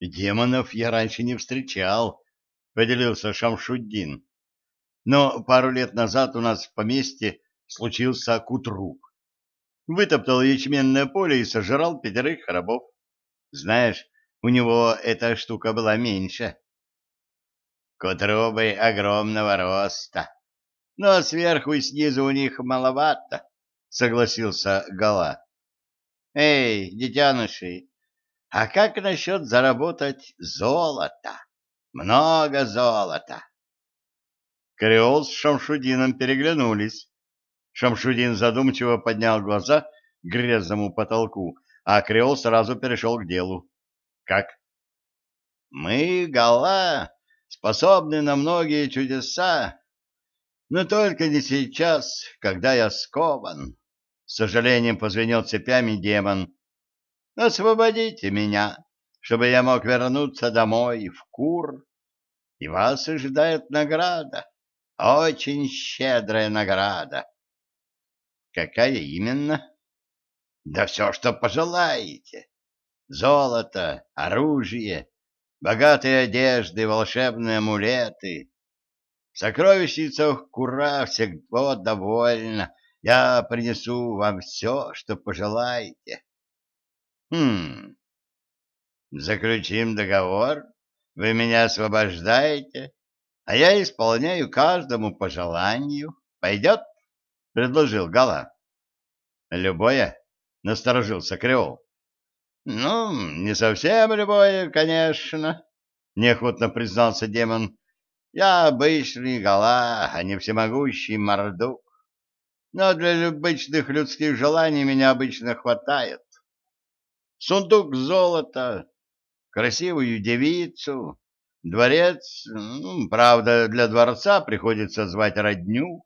Демонов я раньше не встречал, поделился Шамшуддин. Но пару лет назад у нас в поместье случился кутруп. Вытоптал ячменное поле и сожрал пятерых рабов. Знаешь, у него эта штука была меньше. Кутрубы огромного роста, но сверху и снизу у них маловато, согласился Гала. Эй, детеныши, а как насчет заработать золото? Много золота. Креол с Шамшудином переглянулись. Шамшудин задумчиво поднял глаза к грязному потолку, а Креол сразу перешел к делу. Как? Мы, Гала, способны на многие чудеса, но только не сейчас, когда я скован. С сожалением позвенел цепями демон. Освободите меня, чтобы я мог вернуться домой в Кур, и вас ожидает награда, очень щедрая награда. Какая именно? Да все, что пожелаете. Золото, оружие, богатые одежды, волшебные амулеты. В Кура всегда довольна. Я принесу вам все, что пожелаете. Хм. Заключим договор. Вы меня освобождаете, а я исполняю каждому по желанию. Пойдет? Предложил Гала. Любое? Насторожился Креол. Ну, не совсем любое, конечно, неохотно признался демон. Я обычный Гала, а не всемогущий Мордук. Но для обычных людских желаний меня обычно хватает сундук золота, красивую девицу, дворец, ну, правда, для дворца приходится звать родню,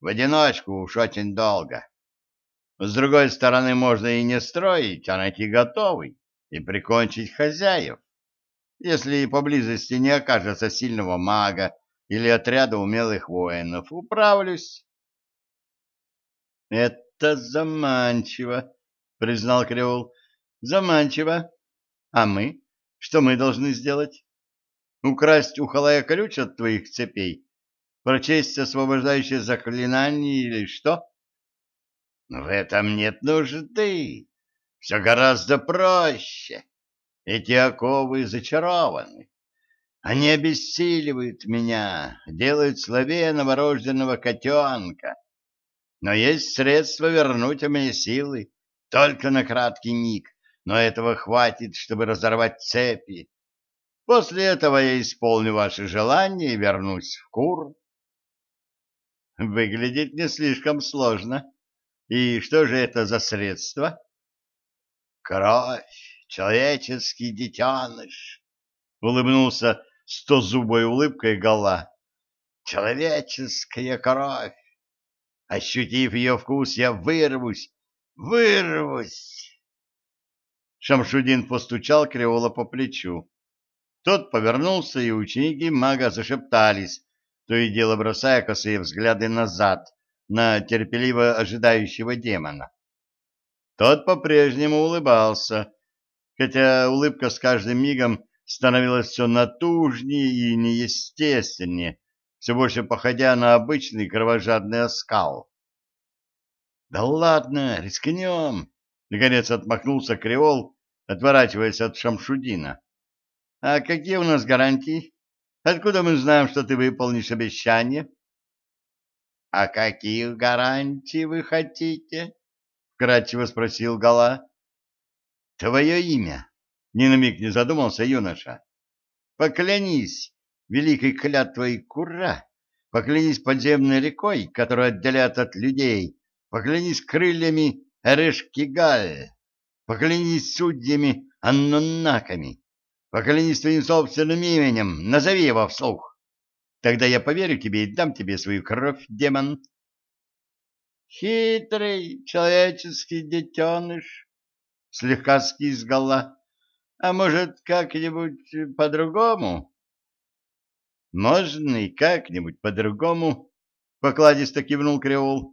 в одиночку уж очень долго. С другой стороны, можно и не строить, а найти готовый и прикончить хозяев, если поблизости не окажется сильного мага или отряда умелых воинов. Управлюсь. — Это заманчиво, — признал Креол. Заманчиво. А мы? Что мы должны сделать? Украсть у халая ключ от твоих цепей? Прочесть освобождающее заклинание или что? В этом нет нужды. Все гораздо проще. Эти оковы зачарованы. Они обессиливают меня, делают слабее новорожденного котенка. Но есть средства вернуть мне силы только на краткий миг, но этого хватит, чтобы разорвать цепи. После этого я исполню ваше желание и вернусь в Кур. Выглядит не слишком сложно. И что же это за средство? Кровь, человеческий детеныш, улыбнулся стозубой улыбкой Гала. Человеческая кровь. Ощутив ее вкус, я вырвусь, вырвусь. Шамшудин постучал Креола по плечу. Тот повернулся, и ученики мага зашептались, то и дело бросая косые взгляды назад на терпеливо ожидающего демона. Тот по-прежнему улыбался, хотя улыбка с каждым мигом становилась все натужнее и неестественнее, все больше походя на обычный кровожадный оскал. — Да ладно, рискнем! Наконец отмахнулся Креол, отворачиваясь от Шамшудина. — А какие у нас гарантии? Откуда мы знаем, что ты выполнишь обещание? — А каких гарантий вы хотите? — вкратчиво спросил Гала. — Твое имя, — ни на миг не задумался юноша. — Поклянись великой клятвой Кура, поклянись подземной рекой, которая отделяет от людей, поклянись крыльями Эрешкигаль, поклянись судьями Аннуннаками, поклянись твоим собственным именем, назови его вслух. Тогда я поверю тебе и дам тебе свою кровь, демон. Хитрый человеческий детеныш, слегка скизгала. А может, как-нибудь по-другому? Можно и как-нибудь по-другому, покладисто кивнул Креол.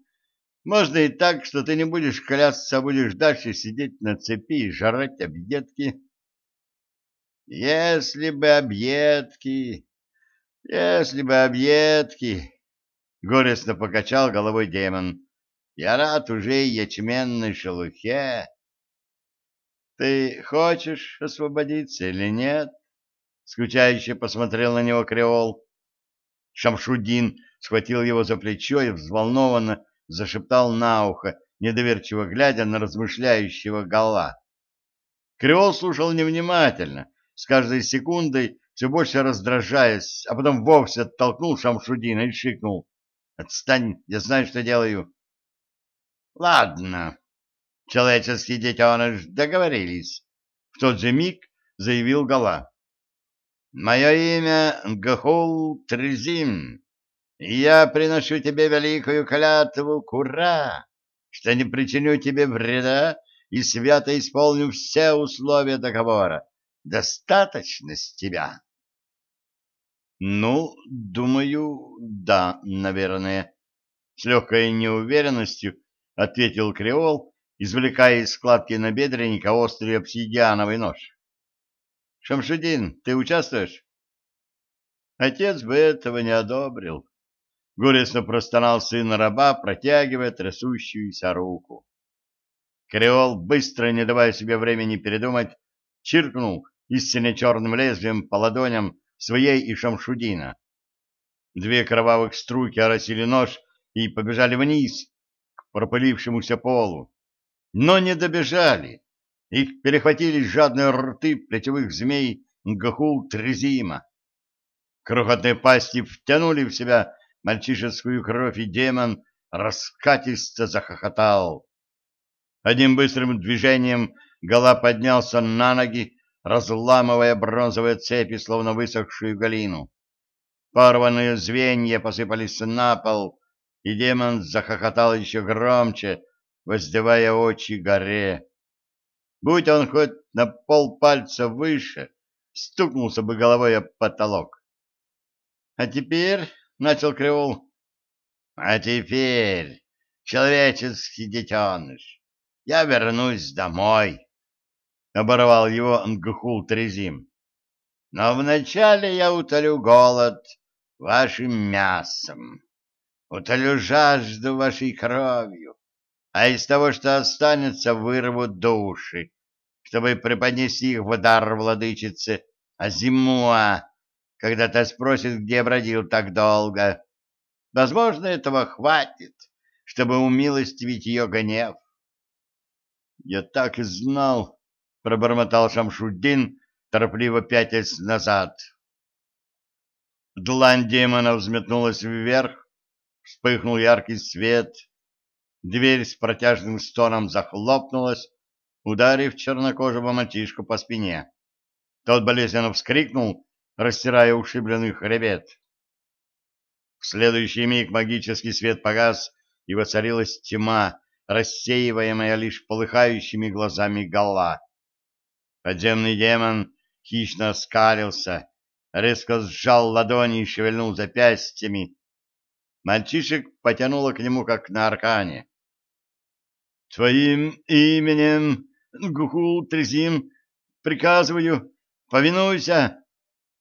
Можно и так, что ты не будешь клясться, а будешь дальше сидеть на цепи и жрать объедки. Если бы объедки, если бы объедки, — горестно покачал головой демон, — я рад уже ячменной шелухе. Ты хочешь освободиться или нет? Скучающе посмотрел на него Креол. Шамшудин схватил его за плечо и взволнованно зашептал на ухо, недоверчиво глядя на размышляющего Гала. Креол слушал невнимательно, с каждой секундой все больше раздражаясь, а потом вовсе оттолкнул Шамшудина и шикнул. «Отстань, я знаю, что делаю». «Ладно, человеческий детеныш, договорились», — в тот же миг заявил Гала. «Мое имя Гахул Трезим, я приношу тебе великую клятву Кура, что не причиню тебе вреда и свято исполню все условия договора. Достаточно с тебя?» «Ну, думаю, да, наверное», — с легкой неуверенностью ответил Креол, извлекая из складки набедренника острый обсидиановый нож. «Шамшидин, ты участвуешь?» Отец бы этого не одобрил. Горестно простонал сын раба, протягивая трясущуюся руку. Креол, быстро, не давая себе времени передумать, чиркнул истинно черным лезвием по ладоням своей и Шамшудина. Две кровавых струйки оросили нож и побежали вниз, к пропылившемуся полу. Но не добежали. Их перехватили жадные рты плетевых змей Гахул Трезима. Крохотные пасти втянули в себя мальчишескую кровь, и демон раскатисто захохотал. Одним быстрым движением Гала поднялся на ноги, разламывая бронзовые цепи, словно высохшую галину. Порванные звенья посыпались на пол, и демон захохотал еще громче, воздевая очи горе. Будь он хоть на полпальца выше, стукнулся бы головой об потолок. — А теперь, — начал Креол, — а теперь, человеческий детеныш, я вернусь домой. — оборвал его Нгхул Трезим. «Но вначале я утолю голод вашим мясом, утолю жажду вашей кровью, а из того, что останется, вырву души, чтобы преподнести их в дар владычице Азимуа, когда та спросит, где бродил так долго. Возможно, этого хватит, чтобы умилостивить ее гнев. Я так и знал, — пробормотал Шамшуддин, торопливо пятясь назад. Длань демона взметнулась вверх, вспыхнул яркий свет, дверь с протяжным стоном захлопнулась, ударив чернокожего мальчишку по спине. Тот болезненно вскрикнул, растирая ушибленный хребет. В следующий миг магический свет погас, и воцарилась тьма, рассеиваемая лишь полыхающими глазами Галла. Подземный демон хищно скалился, резко сжал ладони и шевельнул запястьями. Мальчишек потянуло к нему, как на аркане. — Твоим именем, Гухул Трезим, приказываю, повинуйся! —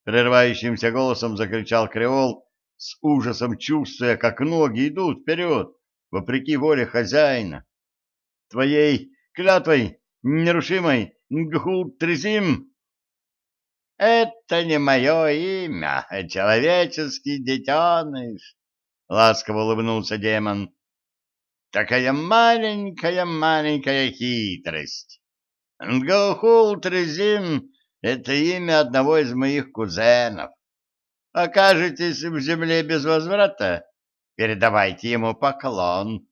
прерывающимся голосом закричал Креол, с ужасом чувствуя, как ноги идут вперед, вопреки воле хозяина. — Твоей клятвой нерушимой Гхул Трезим? — Это не мое имя, а человеческий детеныш, — ласково улыбнулся демон. — Такая маленькая-маленькая хитрость. Гхул Трезим — это имя одного из моих кузенов. Окажетесь в земле без возврата, передавайте ему поклон.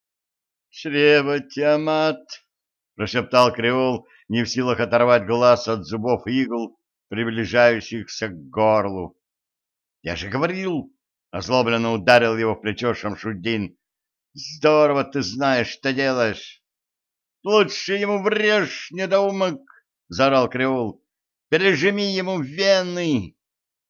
— Чрево Тиамат! — прошептал Креол, не в силах оторвать глаз от зубов игл, приближающихся к горлу. — Я же говорил! — озлобленно ударил его в плечо Шамшуддин. — Здорово ты знаешь, что делаешь! — Лучше ему врежь, недоумок! — заорал Креол. — Пережми ему вены!